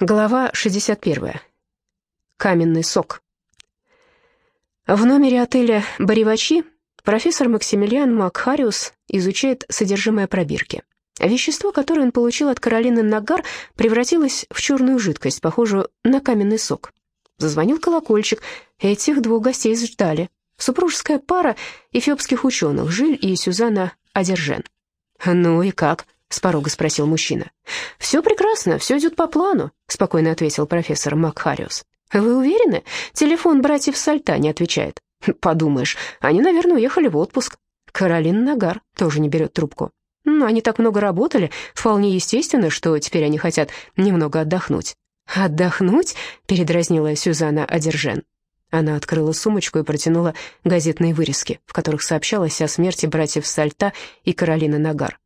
Глава 61. Каменный сок. В номере отеля «Баривачи» профессор Максимилиан Макхариус изучает содержимое пробирки. Вещество, которое он получил от Каролины Нагар, превратилось в черную жидкость, похожую на каменный сок. Зазвонил колокольчик, этих двух гостей ждали. Супружеская пара эфиопских ученых, Жиль и Сюзанна Адержен. «Ну и как?» с порога спросил мужчина. «Все прекрасно, все идет по плану», — спокойно ответил профессор Макхариус. «Вы уверены? Телефон братьев Сальта не отвечает». «Подумаешь, они, наверное, уехали в отпуск». Каролина Нагар тоже не берет трубку. «Ну, они так много работали, вполне естественно, что теперь они хотят немного отдохнуть». «Отдохнуть?» — передразнила Сюзанна Адержен. Она открыла сумочку и протянула газетные вырезки, в которых сообщалось о смерти братьев Сальта и Каролины Нагар.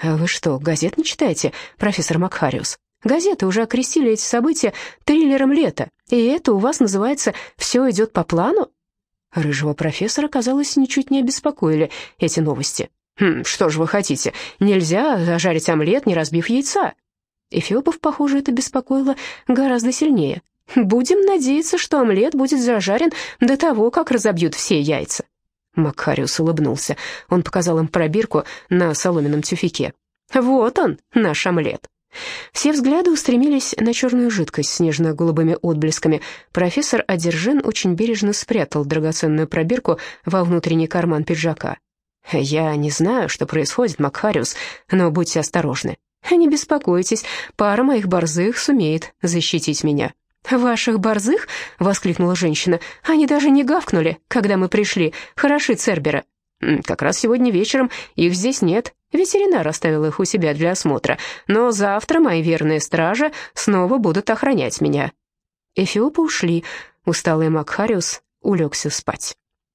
А «Вы что, газет не читаете, профессор Макхариус? Газеты уже окрестили эти события триллером лета, и это у вас называется «все идет по плану»?» Рыжего профессора, казалось, ничуть не обеспокоили эти новости. «Хм, что же вы хотите? Нельзя зажарить омлет, не разбив яйца». Эфиопов, похоже, это беспокоило гораздо сильнее. «Будем надеяться, что омлет будет зажарен до того, как разобьют все яйца». Макхариус улыбнулся. Он показал им пробирку на соломенном тюфике. «Вот он, наш омлет». Все взгляды устремились на черную жидкость с нежно-голубыми отблесками. Профессор Одержин очень бережно спрятал драгоценную пробирку во внутренний карман пиджака. «Я не знаю, что происходит, Макхариус, но будьте осторожны. Не беспокойтесь, пара моих борзых сумеет защитить меня». «Ваших борзых?» — воскликнула женщина. «Они даже не гавкнули, когда мы пришли. Хороши Цербера». «Как раз сегодня вечером их здесь нет. Ветеринар оставил их у себя для осмотра. Но завтра мои верные стражи снова будут охранять меня». Эфиопы ушли. Усталый Макхариус улегся спать.